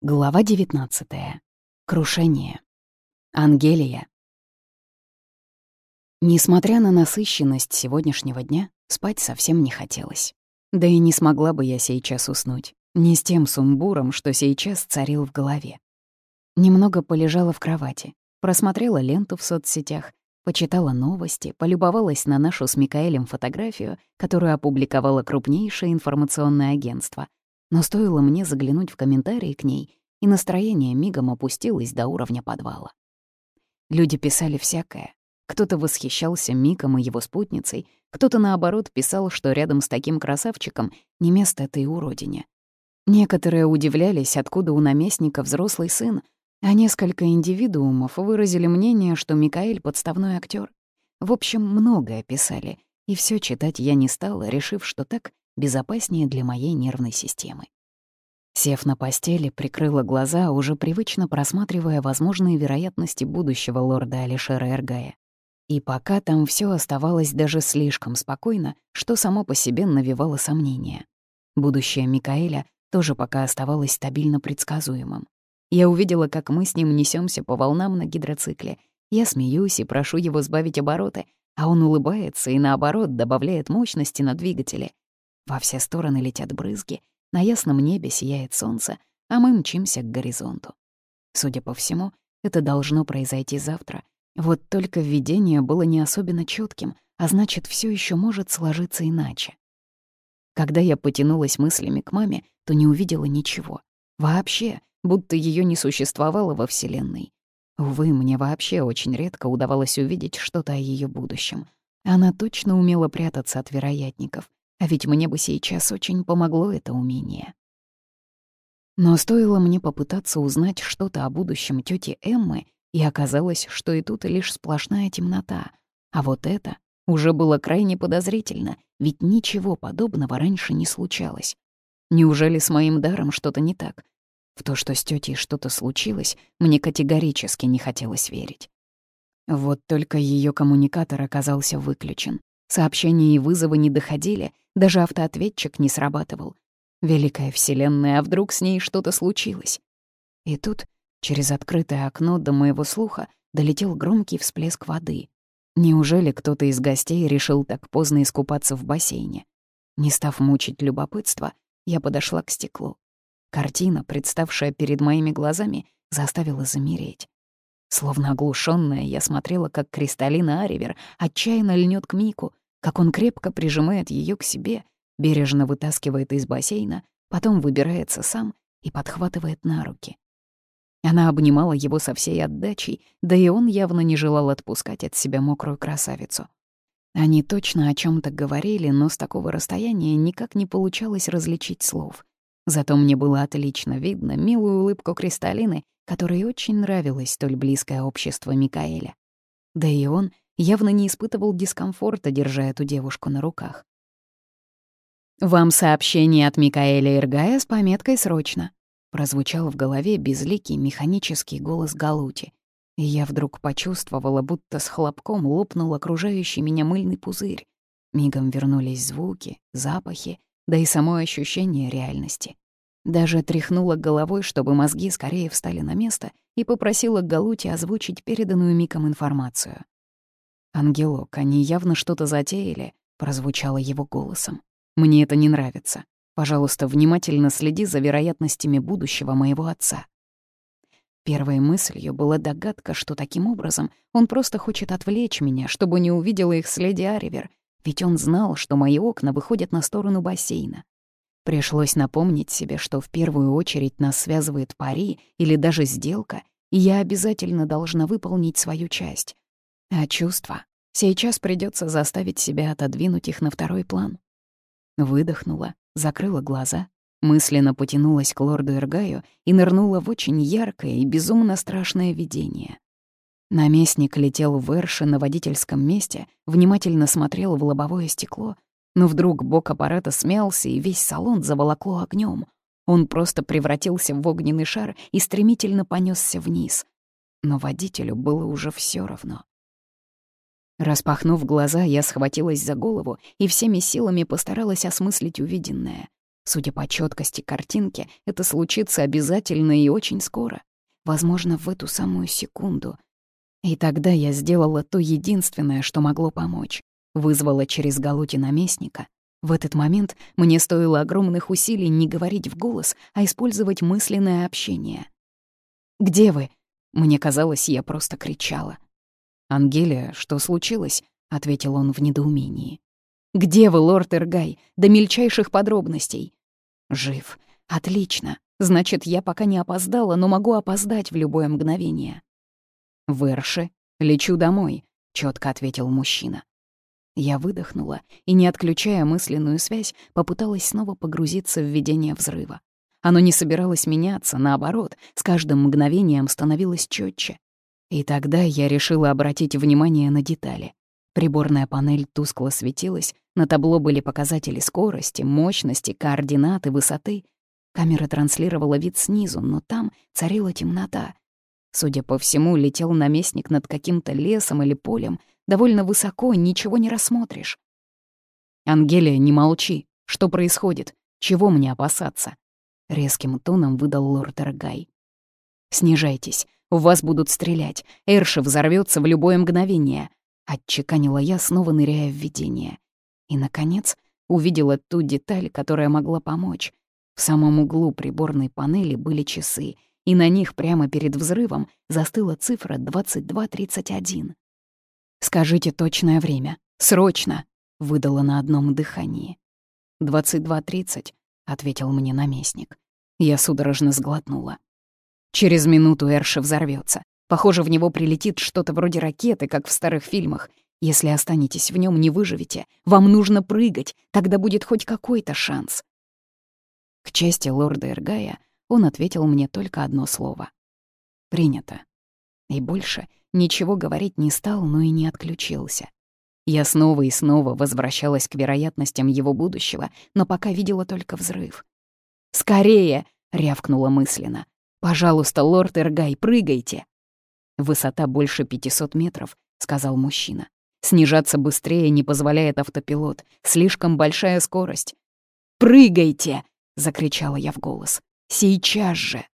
Глава 19. Крушение. Ангелия. Несмотря на насыщенность сегодняшнего дня, спать совсем не хотелось. Да и не смогла бы я сейчас уснуть. Не с тем сумбуром, что сейчас царил в голове. Немного полежала в кровати, просмотрела ленту в соцсетях, почитала новости, полюбовалась на нашу с Микаэлем фотографию, которую опубликовало крупнейшее информационное агентство — но стоило мне заглянуть в комментарии к ней, и настроение мигом опустилось до уровня подвала. Люди писали всякое. Кто-то восхищался Миком и его спутницей, кто-то, наоборот, писал, что рядом с таким красавчиком не место этой уродине. Некоторые удивлялись, откуда у наместника взрослый сын, а несколько индивидуумов выразили мнение, что Микаэль — подставной актер. В общем, многое писали, и все читать я не стала, решив, что так безопаснее для моей нервной системы. Сев на постели, прикрыла глаза, уже привычно просматривая возможные вероятности будущего лорда Алишера Эргая. И пока там все оставалось даже слишком спокойно, что само по себе навевало сомнения. Будущее Микаэля тоже пока оставалось стабильно предсказуемым. Я увидела, как мы с ним несемся по волнам на гидроцикле. Я смеюсь и прошу его сбавить обороты, а он улыбается и, наоборот, добавляет мощности на двигателе, во все стороны летят брызги, на ясном небе сияет солнце, а мы мчимся к горизонту. Судя по всему, это должно произойти завтра. Вот только видение было не особенно четким, а значит, все еще может сложиться иначе. Когда я потянулась мыслями к маме, то не увидела ничего. Вообще, будто ее не существовало во Вселенной. Увы, мне вообще очень редко удавалось увидеть что-то о ее будущем. Она точно умела прятаться от вероятников, а ведь мне бы сейчас очень помогло это умение. Но стоило мне попытаться узнать что-то о будущем тети Эммы, и оказалось, что и тут лишь сплошная темнота. А вот это уже было крайне подозрительно, ведь ничего подобного раньше не случалось. Неужели с моим даром что-то не так? В то, что с тетей что-то случилось, мне категорически не хотелось верить. Вот только ее коммуникатор оказался выключен. Сообщения и вызовы не доходили, даже автоответчик не срабатывал. Великая Вселенная, а вдруг с ней что-то случилось? И тут, через открытое окно до моего слуха, долетел громкий всплеск воды. Неужели кто-то из гостей решил так поздно искупаться в бассейне? Не став мучить любопытство, я подошла к стеклу. Картина, представшая перед моими глазами, заставила замереть. Словно оглушенная, я смотрела, как Кристалина Аривер отчаянно льнет к Мику, как он крепко прижимает ее к себе, бережно вытаскивает из бассейна, потом выбирается сам и подхватывает на руки. Она обнимала его со всей отдачей, да и он явно не желал отпускать от себя мокрую красавицу. Они точно о чем то говорили, но с такого расстояния никак не получалось различить слов. Зато мне было отлично видно милую улыбку Кристалины, которой очень нравилось столь близкое общество Микаэля. Да и он явно не испытывал дискомфорта, держа эту девушку на руках. «Вам сообщение от Микаэля Иргая с пометкой «Срочно», — прозвучал в голове безликий механический голос Галути. И я вдруг почувствовала, будто с хлопком лопнул окружающий меня мыльный пузырь. Мигом вернулись звуки, запахи, да и само ощущение реальности. Даже тряхнула головой, чтобы мозги скорее встали на место, и попросила Галути озвучить переданную Миком информацию. «Ангелок, они явно что-то затеяли», — прозвучало его голосом. «Мне это не нравится. Пожалуйста, внимательно следи за вероятностями будущего моего отца». Первой мыслью была догадка, что таким образом он просто хочет отвлечь меня, чтобы не увидела их с леди Аривер, ведь он знал, что мои окна выходят на сторону бассейна. Пришлось напомнить себе, что в первую очередь нас связывает пари или даже сделка, и я обязательно должна выполнить свою часть. А чувства Сейчас придется заставить себя отодвинуть их на второй план. Выдохнула, закрыла глаза, мысленно потянулась к лорду Эргаю и нырнула в очень яркое и безумно страшное видение. Наместник летел в Эрше на водительском месте, внимательно смотрел в лобовое стекло, но вдруг бок аппарата смялся, и весь салон заволокло огнем. Он просто превратился в огненный шар и стремительно понесся вниз. Но водителю было уже все равно. Распахнув глаза, я схватилась за голову и всеми силами постаралась осмыслить увиденное. Судя по четкости картинки, это случится обязательно и очень скоро. Возможно, в эту самую секунду. И тогда я сделала то единственное, что могло помочь. Вызвала через Галути наместника. В этот момент мне стоило огромных усилий не говорить в голос, а использовать мысленное общение. «Где вы?» Мне казалось, я просто кричала. «Ангелия, что случилось?» — ответил он в недоумении. «Где вы, лорд Эргай? До мельчайших подробностей». «Жив. Отлично. Значит, я пока не опоздала, но могу опоздать в любое мгновение». «В Эрше. Лечу домой», — четко ответил мужчина. Я выдохнула и, не отключая мысленную связь, попыталась снова погрузиться в видение взрыва. Оно не собиралось меняться, наоборот, с каждым мгновением становилось четче. И тогда я решила обратить внимание на детали. Приборная панель тускло светилась, на табло были показатели скорости, мощности, координаты, высоты. Камера транслировала вид снизу, но там царила темнота. Судя по всему, летел наместник над каким-то лесом или полем, довольно высоко, ничего не рассмотришь. «Ангелия, не молчи. Что происходит? Чего мне опасаться?» Резким тоном выдал лорд Эргай. «Снижайтесь. У вас будут стрелять. Эрши взорвется в любое мгновение», — отчеканила я, снова ныряя в видение. И, наконец, увидела ту деталь, которая могла помочь. В самом углу приборной панели были часы, и на них прямо перед взрывом застыла цифра 2231. «Скажите точное время. Срочно!» — выдала на одном дыхании. «22.30», — ответил мне наместник. Я судорожно сглотнула. Через минуту Эрши взорвется. Похоже, в него прилетит что-то вроде ракеты, как в старых фильмах. Если останетесь в нем, не выживете. Вам нужно прыгать, тогда будет хоть какой-то шанс. К чести лорда Эргая он ответил мне только одно слово. «Принято». И больше ничего говорить не стал, но и не отключился. Я снова и снова возвращалась к вероятностям его будущего, но пока видела только взрыв. «Скорее!» — рявкнула мысленно. «Пожалуйста, лорд Эргай, прыгайте!» «Высота больше 500 метров», — сказал мужчина. «Снижаться быстрее не позволяет автопилот. Слишком большая скорость». «Прыгайте!» — закричала я в голос. «Сейчас же!»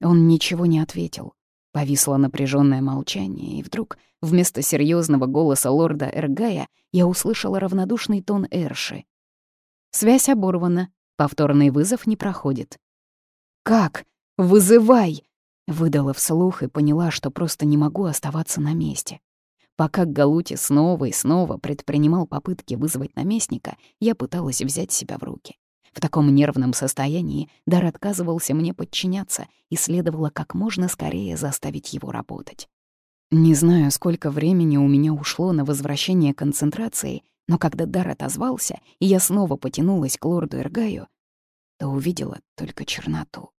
Он ничего не ответил. Повисло напряженное молчание, и вдруг, вместо серьезного голоса лорда Эргая, я услышала равнодушный тон Эрши. «Связь оборвана. Повторный вызов не проходит». «Как? Вызывай!» Выдала вслух и поняла, что просто не могу оставаться на месте. Пока Галути снова и снова предпринимал попытки вызвать наместника, я пыталась взять себя в руки. В таком нервном состоянии Дар отказывался мне подчиняться, и следовало как можно скорее заставить его работать. Не знаю, сколько времени у меня ушло на возвращение концентрации, но когда Дар отозвался, и я снова потянулась к лорду Эргаю, то увидела только черноту.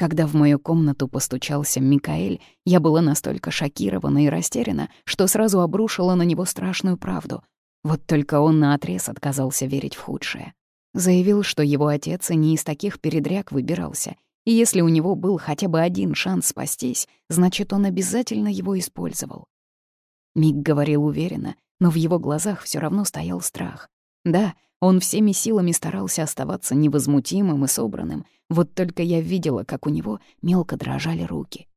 Когда в мою комнату постучался Микаэль, я была настолько шокирована и растеряна, что сразу обрушила на него страшную правду. Вот только он наотрез отказался верить в худшее. Заявил, что его отец и не из таких передряг выбирался, и если у него был хотя бы один шанс спастись, значит, он обязательно его использовал. Мик говорил уверенно, но в его глазах все равно стоял страх. Да, он всеми силами старался оставаться невозмутимым и собранным, вот только я видела, как у него мелко дрожали руки.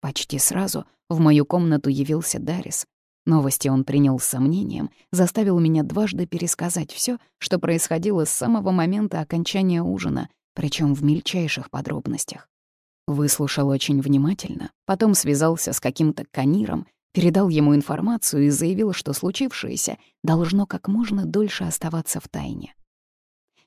Почти сразу в мою комнату явился Дарис. Новости он принял с сомнением, заставил меня дважды пересказать все, что происходило с самого момента окончания ужина, причем в мельчайших подробностях. Выслушал очень внимательно, потом связался с каким-то каниром, передал ему информацию и заявил, что случившееся должно как можно дольше оставаться в тайне.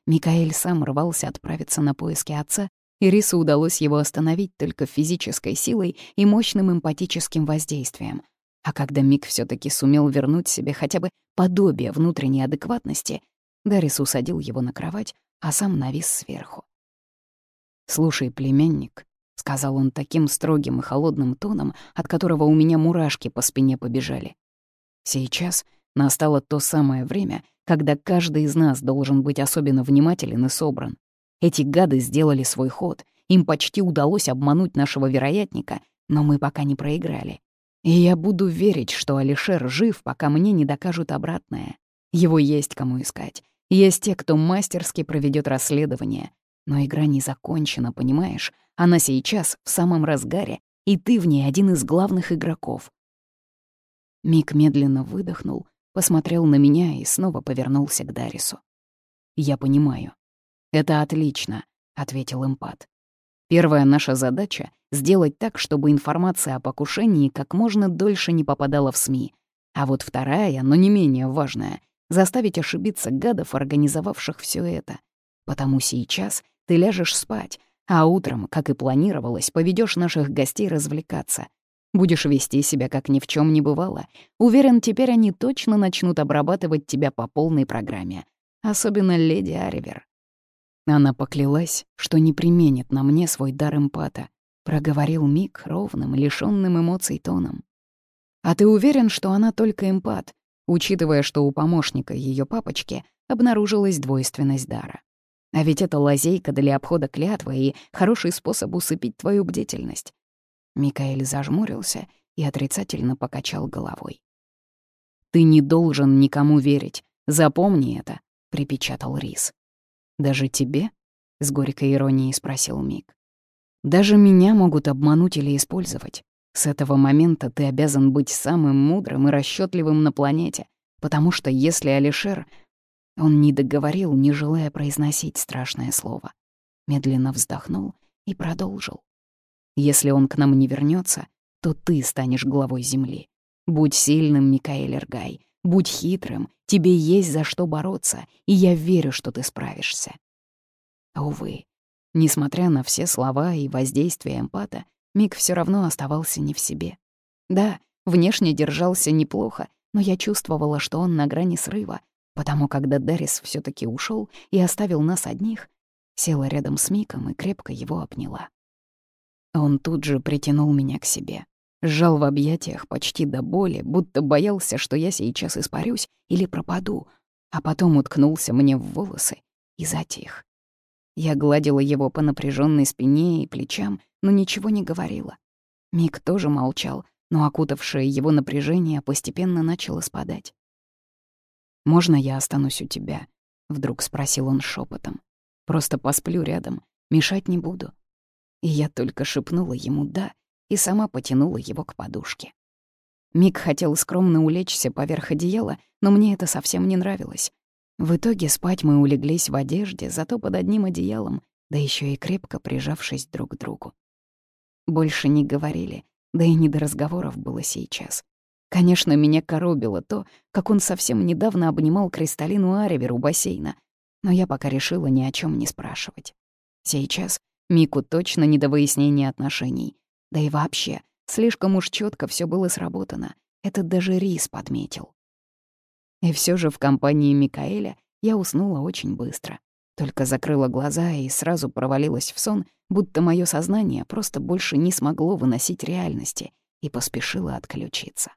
Микаэль сам рвался отправиться на поиски отца, и Рису удалось его остановить только физической силой и мощным эмпатическим воздействием. А когда Мик все таки сумел вернуть себе хотя бы подобие внутренней адекватности, Дарис усадил его на кровать, а сам навис сверху. «Слушай, племянник», — сказал он таким строгим и холодным тоном, от которого у меня мурашки по спине побежали. «Сейчас настало то самое время, когда каждый из нас должен быть особенно внимателен и собран. Эти гады сделали свой ход, им почти удалось обмануть нашего вероятника, но мы пока не проиграли. И я буду верить, что Алишер жив, пока мне не докажут обратное. Его есть кому искать, Есть те, кто мастерски проведет расследование. Но игра не закончена, понимаешь? Она сейчас в самом разгаре, и ты в ней один из главных игроков. Мик медленно выдохнул, посмотрел на меня и снова повернулся к Дарису. «Я понимаю. Это отлично», — ответил эмпат. «Первая наша задача — сделать так, чтобы информация о покушении как можно дольше не попадала в СМИ. А вот вторая, но не менее важная — заставить ошибиться гадов, организовавших все это. Потому сейчас ты ляжешь спать, а утром, как и планировалось, поведешь наших гостей развлекаться. Будешь вести себя, как ни в чем не бывало. Уверен, теперь они точно начнут обрабатывать тебя по полной программе. Особенно леди Аривер. Она поклялась, что не применит на мне свой дар эмпата, проговорил Мик ровным, лишённым эмоций тоном. А ты уверен, что она только эмпат, учитывая, что у помощника ее папочки обнаружилась двойственность дара? А ведь это лазейка для обхода клятвы и хороший способ усыпить твою бдительность. Микаэль зажмурился и отрицательно покачал головой. «Ты не должен никому верить. Запомни это», — припечатал Рис. «Даже тебе?» — с горькой иронией спросил Мик. «Даже меня могут обмануть или использовать. С этого момента ты обязан быть самым мудрым и расчетливым на планете, потому что если Алишер он не договорил, не желая произносить страшное слово. Медленно вздохнул и продолжил. «Если он к нам не вернется, то ты станешь главой Земли. Будь сильным, Микаэль Эргай, будь хитрым, тебе есть за что бороться, и я верю, что ты справишься». Увы, несмотря на все слова и воздействие эмпата, Мик все равно оставался не в себе. Да, внешне держался неплохо, но я чувствовала, что он на грани срыва, потому когда Дарис все таки ушел и оставил нас одних, села рядом с Миком и крепко его обняла. Он тут же притянул меня к себе, сжал в объятиях почти до боли, будто боялся, что я сейчас испарюсь или пропаду, а потом уткнулся мне в волосы и затих. Я гладила его по напряженной спине и плечам, но ничего не говорила. Мик тоже молчал, но окутавшее его напряжение постепенно начало спадать. «Можно я останусь у тебя?» — вдруг спросил он шепотом. «Просто посплю рядом, мешать не буду». И я только шепнула ему «да» и сама потянула его к подушке. Мик хотел скромно улечься поверх одеяла, но мне это совсем не нравилось. В итоге спать мы улеглись в одежде, зато под одним одеялом, да еще и крепко прижавшись друг к другу. Больше не говорили, да и не до разговоров было сейчас. Конечно, меня коробило то, как он совсем недавно обнимал Кристалину Аривер у бассейна, но я пока решила ни о чем не спрашивать. Сейчас Мику точно не до выяснения отношений. Да и вообще, слишком уж четко все было сработано. Это даже Рис подметил. И все же в компании Микаэля я уснула очень быстро. Только закрыла глаза и сразу провалилась в сон, будто мое сознание просто больше не смогло выносить реальности и поспешило отключиться.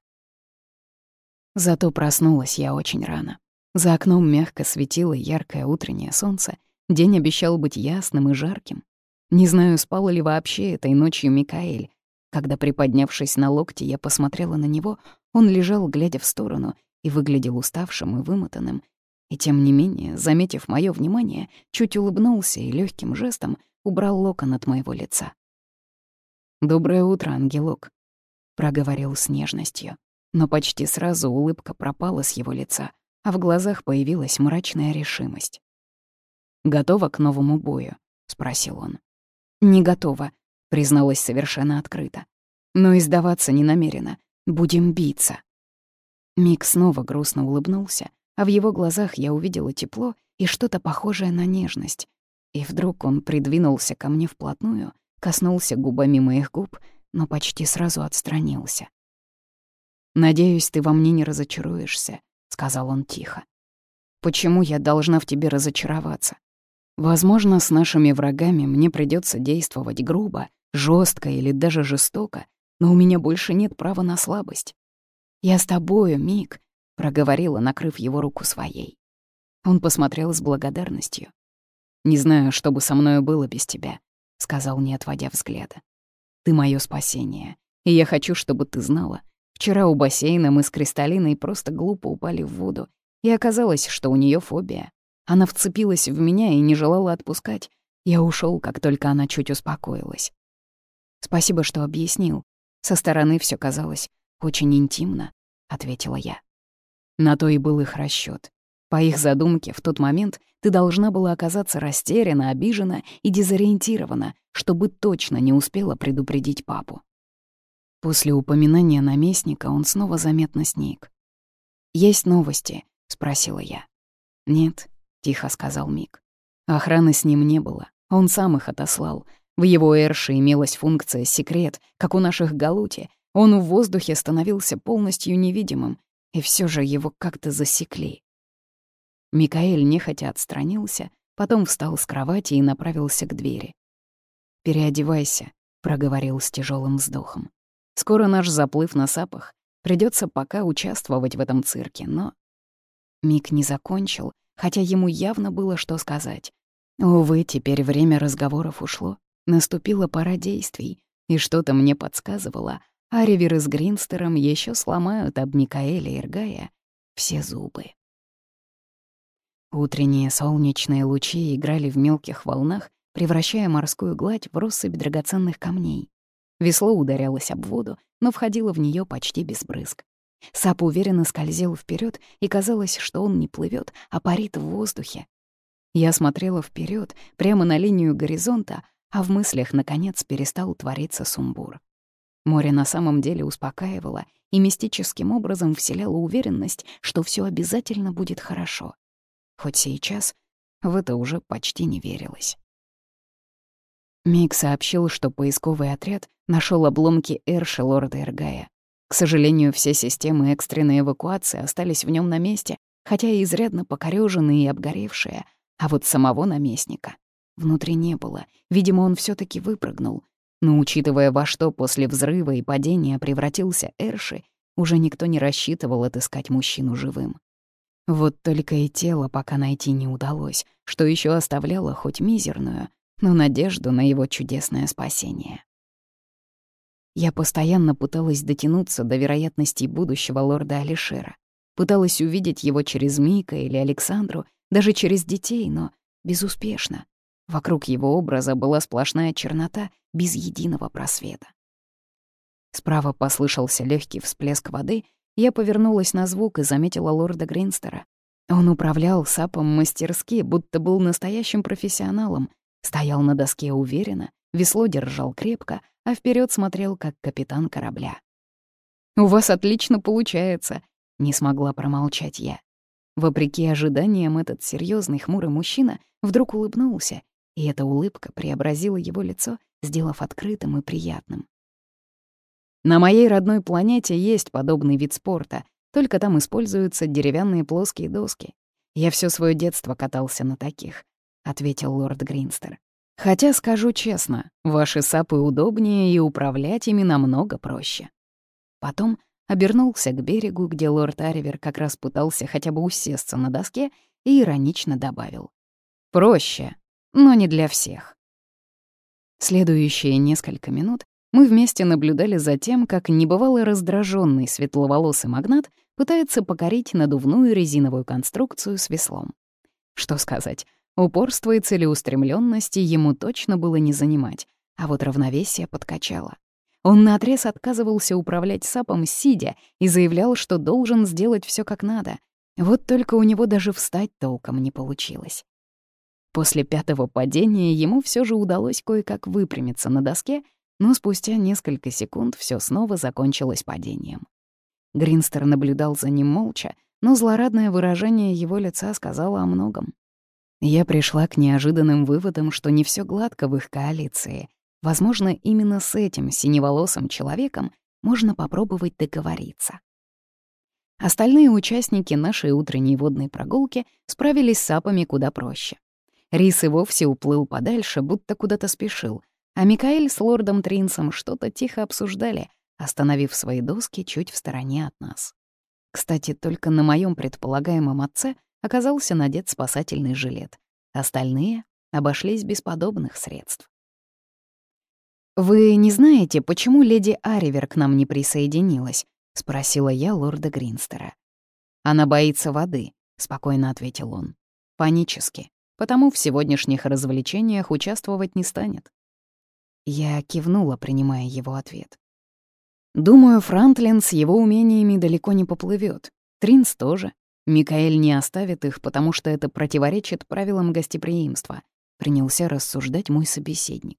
Зато проснулась я очень рано. За окном мягко светило яркое утреннее солнце, день обещал быть ясным и жарким. Не знаю, спал ли вообще этой ночью Микаэль. Когда, приподнявшись на локте, я посмотрела на него, он лежал, глядя в сторону, и выглядел уставшим и вымотанным. И тем не менее, заметив мое внимание, чуть улыбнулся и легким жестом убрал локон от моего лица. «Доброе утро, ангелок», — проговорил с нежностью но почти сразу улыбка пропала с его лица, а в глазах появилась мрачная решимость. «Готова к новому бою?» — спросил он. «Не готова», — призналась совершенно открыто. «Но и сдаваться не намерена. Будем биться». Мик снова грустно улыбнулся, а в его глазах я увидела тепло и что-то похожее на нежность. И вдруг он придвинулся ко мне вплотную, коснулся губами моих губ, но почти сразу отстранился. «Надеюсь, ты во мне не разочаруешься», — сказал он тихо. «Почему я должна в тебе разочароваться? Возможно, с нашими врагами мне придется действовать грубо, жестко или даже жестоко, но у меня больше нет права на слабость. Я с тобою, Мик», — проговорила, накрыв его руку своей. Он посмотрел с благодарностью. «Не знаю, что бы со мной было без тебя», — сказал, не отводя взгляда. «Ты мое спасение, и я хочу, чтобы ты знала, Вчера у бассейна мы с Кристалиной просто глупо упали в воду, и оказалось, что у нее фобия. Она вцепилась в меня и не желала отпускать. Я ушел, как только она чуть успокоилась. «Спасибо, что объяснил. Со стороны все казалось очень интимно», — ответила я. На то и был их расчет. По их задумке, в тот момент ты должна была оказаться растеряна, обижена и дезориентирована, чтобы точно не успела предупредить папу. После упоминания наместника он снова заметно сник. «Есть новости?» — спросила я. «Нет», — тихо сказал Мик. Охраны с ним не было, он сам их отослал. В его Эрше имелась функция «секрет», как у наших Галути. Он в воздухе становился полностью невидимым, и все же его как-то засекли. Микаэль нехотя отстранился, потом встал с кровати и направился к двери. «Переодевайся», — проговорил с тяжелым вздохом. «Скоро наш заплыв на сапах. Придется пока участвовать в этом цирке, но...» Мик не закончил, хотя ему явно было что сказать. Увы, теперь время разговоров ушло. Наступила пора действий, и что-то мне подсказывало, Аривер с Гринстером еще сломают об Микаэля Иргая все зубы. Утренние солнечные лучи играли в мелких волнах, превращая морскую гладь в россыпь драгоценных камней. Весло ударялось об воду, но входило в нее почти без брызг. Сап уверенно скользил вперед, и казалось, что он не плывет, а парит в воздухе. Я смотрела вперед, прямо на линию горизонта, а в мыслях, наконец, перестал твориться сумбур. Море на самом деле успокаивало и мистическим образом вселяло уверенность, что все обязательно будет хорошо хоть сейчас в это уже почти не верилось. Мик сообщил, что поисковый отряд нашел обломки Эрши лорда Эргая. К сожалению, все системы экстренной эвакуации остались в нем на месте, хотя и изрядно покорёженные и обгоревшие, а вот самого наместника внутри не было. Видимо, он все таки выпрыгнул. Но учитывая, во что после взрыва и падения превратился Эрши, уже никто не рассчитывал отыскать мужчину живым. Вот только и тело пока найти не удалось, что еще оставляло хоть мизерную, но надежду на его чудесное спасение. Я постоянно пыталась дотянуться до вероятностей будущего лорда Алишера. Пыталась увидеть его через Мика или Александру, даже через детей, но безуспешно. Вокруг его образа была сплошная чернота без единого просвета. Справа послышался легкий всплеск воды, я повернулась на звук и заметила лорда Гринстера. Он управлял сапом мастерски, будто был настоящим профессионалом. Стоял на доске уверенно, весло держал крепко, а вперед смотрел, как капитан корабля. «У вас отлично получается», — не смогла промолчать я. Вопреки ожиданиям, этот серьезный хмурый мужчина вдруг улыбнулся, и эта улыбка преобразила его лицо, сделав открытым и приятным. На моей родной планете есть подобный вид спорта, только там используются деревянные плоские доски. Я все свое детство катался на таких», — ответил лорд Гринстер. «Хотя, скажу честно, ваши сапы удобнее и управлять ими намного проще». Потом обернулся к берегу, где лорд Аривер как раз пытался хотя бы усесться на доске, и иронично добавил. «Проще, но не для всех». Следующие несколько минут мы вместе наблюдали за тем, как небывало раздраженный светловолосый магнат пытается покорить надувную резиновую конструкцию с веслом. Что сказать, упорство и целеустремленности ему точно было не занимать, а вот равновесие подкачало. Он наотрез отказывался управлять сапом сидя и заявлял, что должен сделать все как надо. Вот только у него даже встать толком не получилось. После пятого падения ему все же удалось кое-как выпрямиться на доске но спустя несколько секунд все снова закончилось падением. Гринстер наблюдал за ним молча, но злорадное выражение его лица сказало о многом. Я пришла к неожиданным выводам, что не все гладко в их коалиции. Возможно, именно с этим синеволосым человеком можно попробовать договориться. Остальные участники нашей утренней водной прогулки справились с апами куда проще. Рис и вовсе уплыл подальше, будто куда-то спешил, а Микаэль с лордом Тринсом что-то тихо обсуждали, остановив свои доски чуть в стороне от нас. Кстати, только на моем предполагаемом отце оказался надет спасательный жилет. Остальные обошлись без подобных средств. «Вы не знаете, почему леди Аривер к нам не присоединилась?» — спросила я лорда Гринстера. «Она боится воды», — спокойно ответил он. панически, потому в сегодняшних развлечениях участвовать не станет. Я кивнула, принимая его ответ. Думаю, Франклин с его умениями далеко не поплывет. Тринс тоже. Микаэль не оставит их, потому что это противоречит правилам гостеприимства, принялся рассуждать мой собеседник.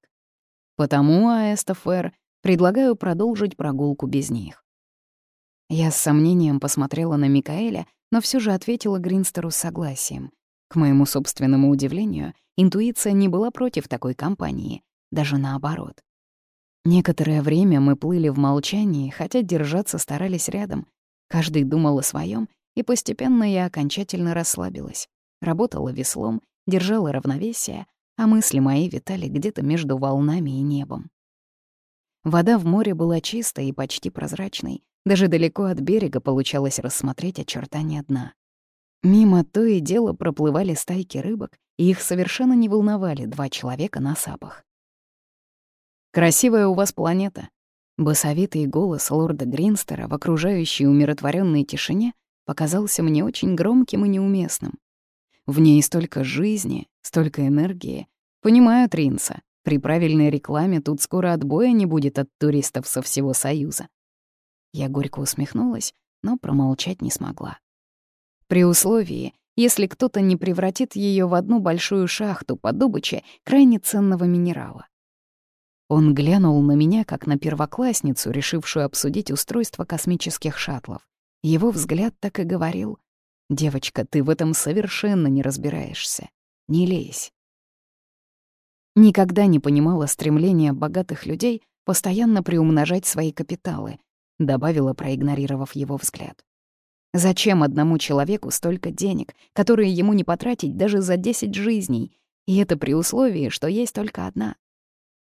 Потому, Аэстофер, предлагаю продолжить прогулку без них. Я с сомнением посмотрела на Микаэля, но все же ответила Гринстеру согласием. К моему собственному удивлению, интуиция не была против такой компании, даже наоборот. Некоторое время мы плыли в молчании, хотя держаться старались рядом. Каждый думал о своем, и постепенно я окончательно расслабилась. Работала веслом, держала равновесие, а мысли мои витали где-то между волнами и небом. Вода в море была чистой и почти прозрачной, даже далеко от берега получалось рассмотреть очертания дна. Мимо то и дело проплывали стайки рыбок, и их совершенно не волновали два человека на сапах. «Красивая у вас планета». Басовитый голос лорда Гринстера в окружающей умиротворенной тишине показался мне очень громким и неуместным. В ней столько жизни, столько энергии. Понимаю Тринса, при правильной рекламе тут скоро отбоя не будет от туристов со всего Союза. Я горько усмехнулась, но промолчать не смогла. При условии, если кто-то не превратит ее в одну большую шахту по добыче крайне ценного минерала. Он глянул на меня, как на первоклассницу, решившую обсудить устройство космических шаттлов. Его взгляд так и говорил. «Девочка, ты в этом совершенно не разбираешься. Не лезь». Никогда не понимала стремления богатых людей постоянно приумножать свои капиталы, добавила, проигнорировав его взгляд. Зачем одному человеку столько денег, которые ему не потратить даже за 10 жизней, и это при условии, что есть только одна?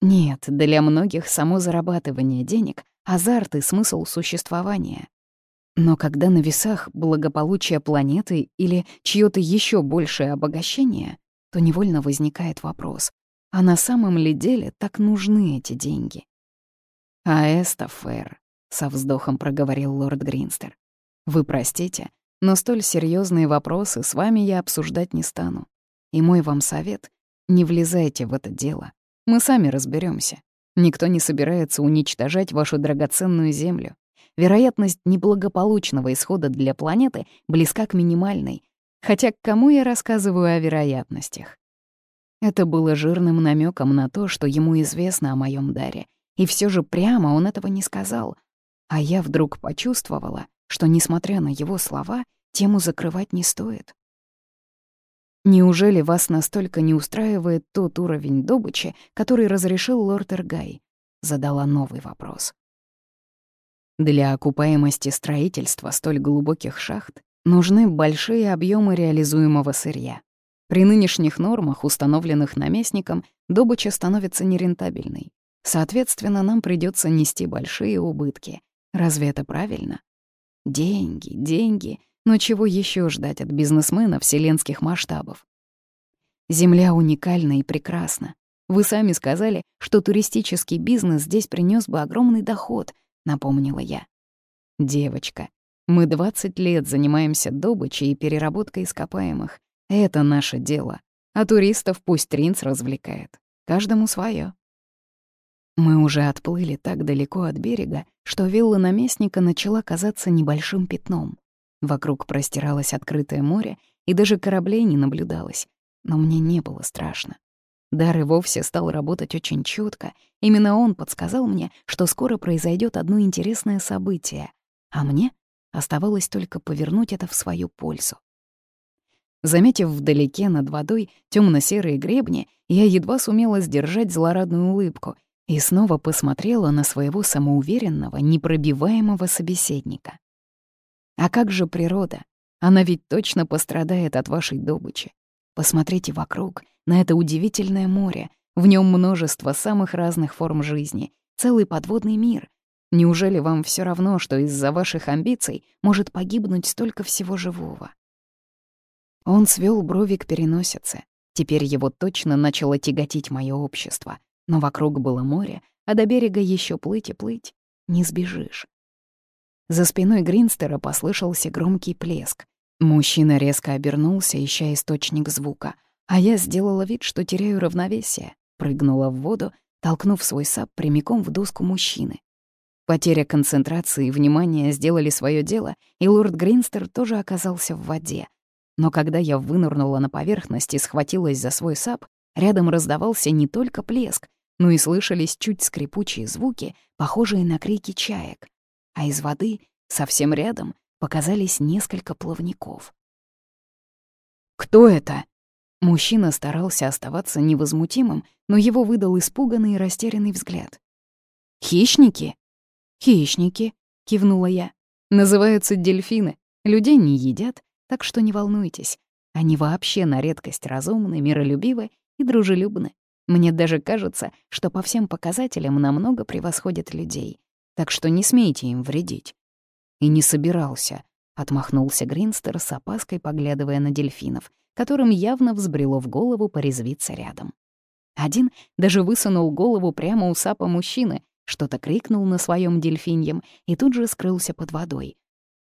Нет, для многих само зарабатывание денег — азарт и смысл существования. Но когда на весах благополучие планеты или чьё-то ещё большее обогащение, то невольно возникает вопрос, а на самом ли деле так нужны эти деньги? «А Эстафер», — со вздохом проговорил лорд Гринстер, «вы простите, но столь серьезные вопросы с вами я обсуждать не стану. И мой вам совет — не влезайте в это дело. Мы сами разберемся. Никто не собирается уничтожать вашу драгоценную Землю. Вероятность неблагополучного исхода для планеты близка к минимальной. Хотя к кому я рассказываю о вероятностях? Это было жирным намеком на то, что ему известно о моем даре. И все же прямо он этого не сказал. А я вдруг почувствовала, что, несмотря на его слова, тему закрывать не стоит. Неужели вас настолько не устраивает тот уровень добычи, который разрешил лорд Эргай? Задала новый вопрос. Для окупаемости строительства столь глубоких шахт нужны большие объемы реализуемого сырья. При нынешних нормах, установленных наместником, добыча становится нерентабельной. Соответственно, нам придется нести большие убытки. Разве это правильно? Деньги, деньги, но чего еще ждать от бизнесмена вселенских масштабов? Земля уникальна и прекрасна. Вы сами сказали, что туристический бизнес здесь принес бы огромный доход, напомнила я. Девочка, мы 20 лет занимаемся добычей и переработкой ископаемых. Это наше дело. А туристов пусть Тринц развлекает. Каждому свое. Мы уже отплыли так далеко от берега, что вилла наместника начала казаться небольшим пятном. Вокруг простиралось открытое море, и даже кораблей не наблюдалось. Но мне не было страшно. Дар и вовсе стал работать очень чутко. Именно он подсказал мне, что скоро произойдет одно интересное событие, а мне оставалось только повернуть это в свою пользу. Заметив вдалеке над водой темно серые гребни, я едва сумела сдержать злорадную улыбку и снова посмотрела на своего самоуверенного, непробиваемого собеседника. А как же природа? Она ведь точно пострадает от вашей добычи. Посмотрите вокруг, на это удивительное море. В нем множество самых разных форм жизни, целый подводный мир. Неужели вам все равно, что из-за ваших амбиций может погибнуть столько всего живого? Он свел брови к переносице. Теперь его точно начало тяготить мое общество. Но вокруг было море, а до берега еще плыть и плыть. Не сбежишь. За спиной Гринстера послышался громкий плеск. Мужчина резко обернулся, ища источник звука, а я сделала вид, что теряю равновесие, прыгнула в воду, толкнув свой сап прямиком в доску мужчины. Потеря концентрации и внимания сделали свое дело, и лорд Гринстер тоже оказался в воде. Но когда я вынырнула на поверхность и схватилась за свой сап, рядом раздавался не только плеск, но и слышались чуть скрипучие звуки, похожие на крики чаек. А из воды, совсем рядом, показались несколько плавников. «Кто это?» Мужчина старался оставаться невозмутимым, но его выдал испуганный и растерянный взгляд. «Хищники?» «Хищники», — кивнула я. «Называются дельфины. Людей не едят, так что не волнуйтесь. Они вообще на редкость разумны, миролюбивы и дружелюбны. Мне даже кажется, что по всем показателям намного превосходят людей. Так что не смейте им вредить». «И не собирался», — отмахнулся Гринстер с опаской, поглядывая на дельфинов, которым явно взбрело в голову порезвиться рядом. Один даже высунул голову прямо у сапа мужчины, что-то крикнул на своем дельфиньем и тут же скрылся под водой.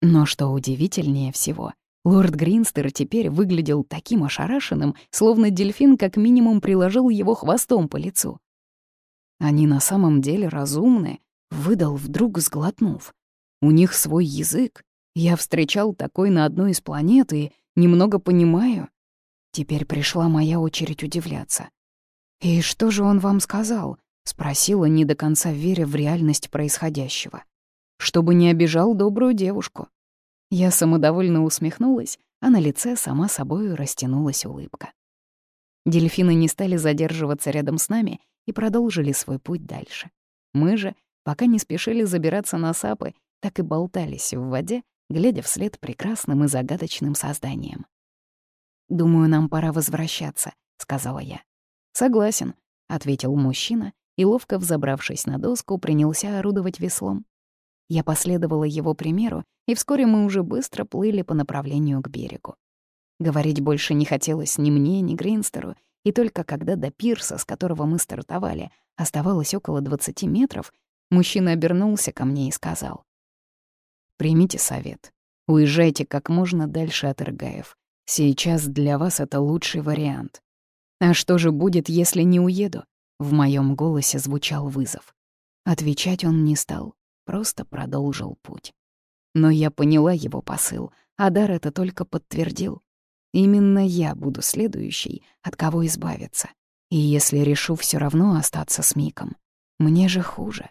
Но что удивительнее всего, лорд Гринстер теперь выглядел таким ошарашенным, словно дельфин как минимум приложил его хвостом по лицу. Они на самом деле разумны, выдал вдруг сглотнув. У них свой язык. Я встречал такой на одной из планет и немного понимаю. Теперь пришла моя очередь удивляться. «И что же он вам сказал?» Спросила, не до конца веря в реальность происходящего. Чтобы не обижал добрую девушку. Я самодовольно усмехнулась, а на лице сама собою растянулась улыбка. Дельфины не стали задерживаться рядом с нами и продолжили свой путь дальше. Мы же, пока не спешили забираться на сапы, так и болтались в воде, глядя вслед прекрасным и загадочным созданиям. «Думаю, нам пора возвращаться», — сказала я. «Согласен», — ответил мужчина и, ловко взобравшись на доску, принялся орудовать веслом. Я последовала его примеру, и вскоре мы уже быстро плыли по направлению к берегу. Говорить больше не хотелось ни мне, ни Гринстеру, и только когда до пирса, с которого мы стартовали, оставалось около 20 метров, мужчина обернулся ко мне и сказал. «Примите совет. Уезжайте как можно дальше от Иргаев. Сейчас для вас это лучший вариант. А что же будет, если не уеду? В моем голосе звучал вызов. Отвечать он не стал, просто продолжил путь. Но я поняла его посыл, а Дар это только подтвердил. Именно я буду следующей, от кого избавиться. И если решу все равно остаться с Миком, мне же хуже.